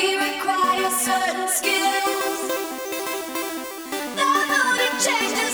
we require certain change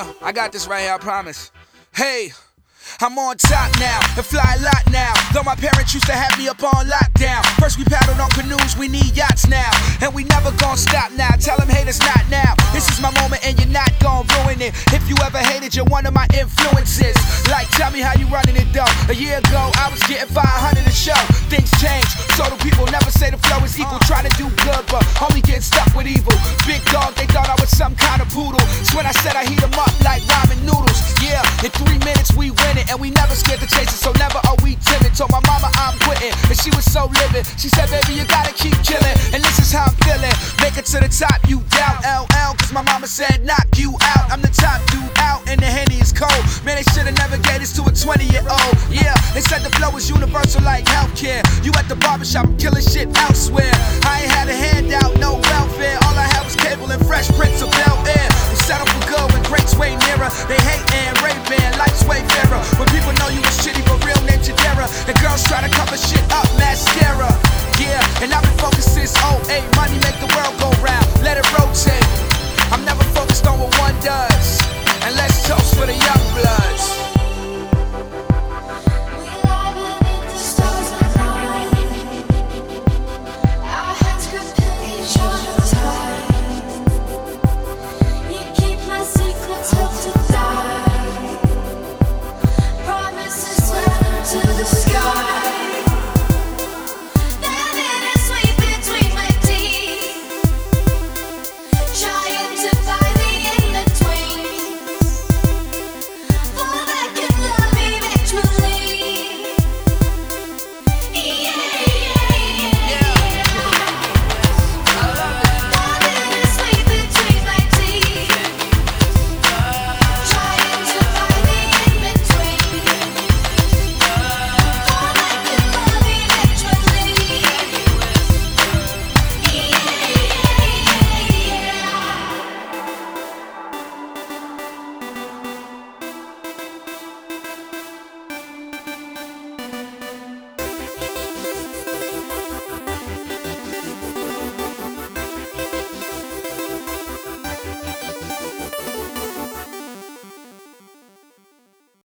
Yeah, I got this right here, I promise. Hey. I'm on top now and fly a lot now. Though my parents used to have me up on lockdown. First we paddled on canoes, we need yachts now. And we never gonna stop now. Tell them haters not now. This is my moment and you're not gonna ruin it. If you ever hated, you're one of my influences. Like, tell me how you running it though. A year ago, I was getting 500 a show. Things change, so do people never say the flow is equal. Try to do good, but only getting stuck with evil. Big dog, they thought I was some kind of poodle. When I said I heat heat 'em up like ramen noodles. Yeah, in three minutes we win it, and we never scared to chase it, so never are we timid. Told my mama I'm quitting, and she was so livid. She said, baby, you gotta keep killing, and this is how I'm feeling. Make it to the top, you doubt, LL, cause my mama said knock you out. I'm the top dude out, and the henny is cold. Man, they should've never gave this to a 20 year old. Yeah, they said the flow is universal like healthcare. You at the barbershop, I'm killing shit elsewhere. I ain't had a handout, And I've been focused since 08. Money make the world go round, let it rotate. I'm never focused on what one does.